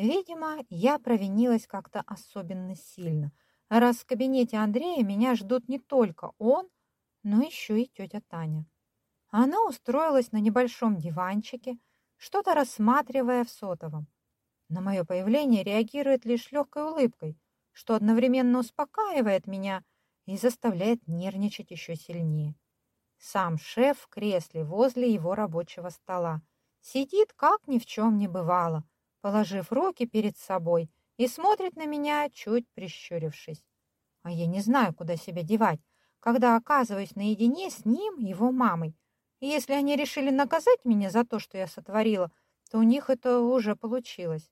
Видимо, я провинилась как-то особенно сильно, раз в кабинете Андрея меня ждут не только он, но еще и тетя Таня. Она устроилась на небольшом диванчике, что-то рассматривая в сотовом. На мое появление реагирует лишь легкой улыбкой, что одновременно успокаивает меня и заставляет нервничать еще сильнее. Сам шеф в кресле возле его рабочего стола сидит, как ни в чем не бывало, положив руки перед собой и смотрит на меня, чуть прищурившись. А я не знаю, куда себя девать, когда оказываюсь наедине с ним, его мамой. И если они решили наказать меня за то, что я сотворила, то у них это уже получилось.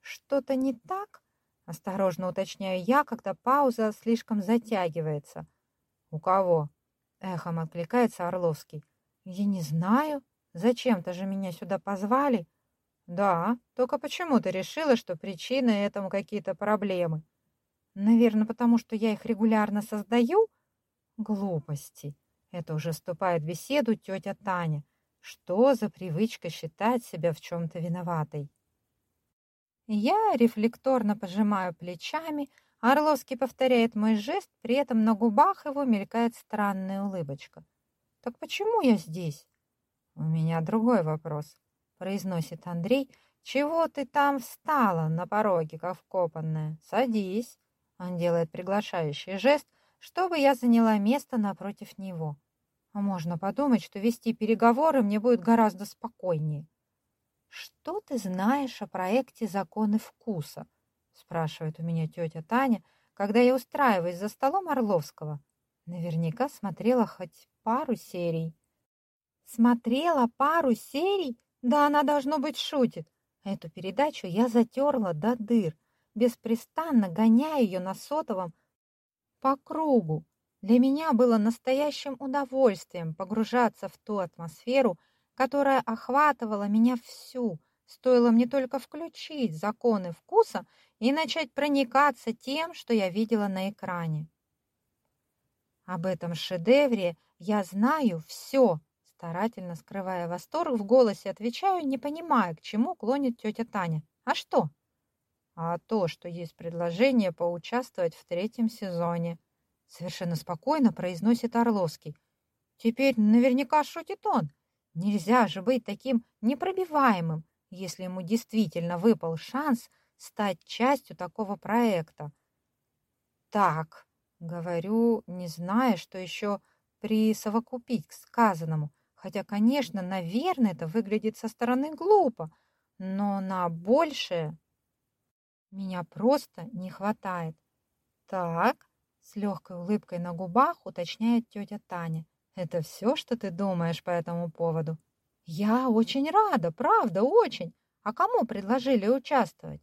Что-то не так? Осторожно уточняю я, когда пауза слишком затягивается. У кого? Эхом откликается Орловский. Я не знаю. Зачем-то же меня сюда позвали. Да, только почему ты решила, что причиной этому какие-то проблемы? Наверное, потому что я их регулярно создаю? Глупости. Это уже вступает в беседу тетя Таня. Что за привычка считать себя в чем-то виноватой? Я рефлекторно пожимаю плечами, Орловский повторяет мой жест, при этом на губах его мелькает странная улыбочка. «Так почему я здесь?» «У меня другой вопрос», — произносит Андрей. «Чего ты там встала на пороге, как вкопанная? Садись». Он делает приглашающий жест, чтобы я заняла место напротив него. А можно подумать, что вести переговоры мне будет гораздо спокойнее. «Что ты знаешь о проекте «Законы вкуса»?» спрашивает у меня тетя Таня, когда я устраиваюсь за столом Орловского. Наверняка смотрела хоть пару серий. Смотрела пару серий? Да она, должно быть, шутит. Эту передачу я затерла до дыр, беспрестанно гоняя ее на сотовом по кругу. Для меня было настоящим удовольствием погружаться в ту атмосферу, которая охватывала меня всю, стоило мне только включить законы вкуса и начать проникаться тем, что я видела на экране. Об этом шедевре я знаю все, старательно скрывая восторг в голосе, отвечаю, не понимая, к чему клонит тетя Таня. А что? А то, что есть предложение поучаствовать в третьем сезоне. Совершенно спокойно произносит Орловский. Теперь наверняка шутит он. Нельзя же быть таким непробиваемым, если ему действительно выпал шанс стать частью такого проекта. Так, говорю, не зная, что еще присовокупить к сказанному, хотя, конечно, наверное, это выглядит со стороны глупо, но на большее меня просто не хватает. Так, с легкой улыбкой на губах уточняет тетя Таня. Это все, что ты думаешь по этому поводу? Я очень рада, правда, очень. А кому предложили участвовать?